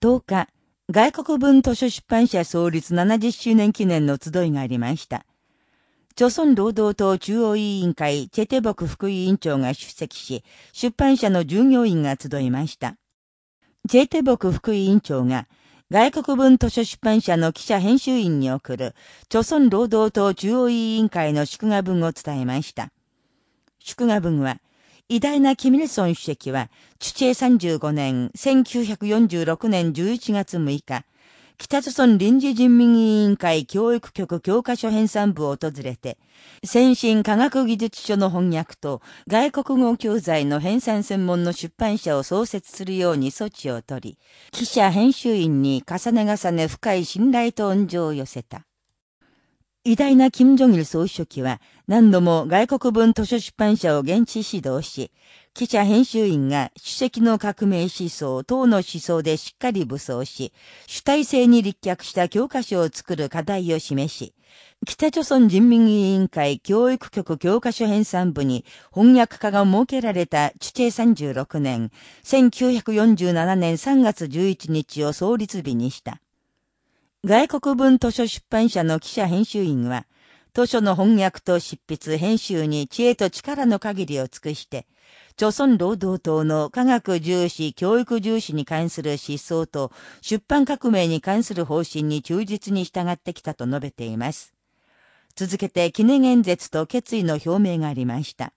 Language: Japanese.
10日、外国文図書出版社創立70周年記念の集いがありました。朝鮮労働党中央委員会チェテボク副委員長が出席し、出版社の従業員が集いました。チェテボク副委員長が、外国文図書出版社の記者編集員に送る、朝鮮労働党中央委員会の祝賀文を伝えました。祝賀文は、偉大なキミルソン主席は、チュチェ35年、1946年11月6日、北朝鮮臨時人民委員会教育局教科書編纂部を訪れて、先進科学技術書の翻訳と外国語教材の編纂専門の出版社を創設するように措置を取り、記者編集員に重ね重ね深い信頼と恩情を寄せた。偉大な金正日総書記は何度も外国文図書出版社を現地指導し、記者編集員が主席の革命思想、党の思想でしっかり武装し、主体性に立脚した教科書を作る課題を示し、北朝鮮人民委員会教育局教科書編纂部に翻訳家が設けられた地底36年、1947年3月11日を創立日にした。外国文図書出版社の記者編集員は、図書の翻訳と執筆、編集に知恵と力の限りを尽くして、朝鮮労働党の科学重視、教育重視に関する思想と出版革命に関する方針に忠実に従ってきたと述べています。続けて記念演説と決意の表明がありました。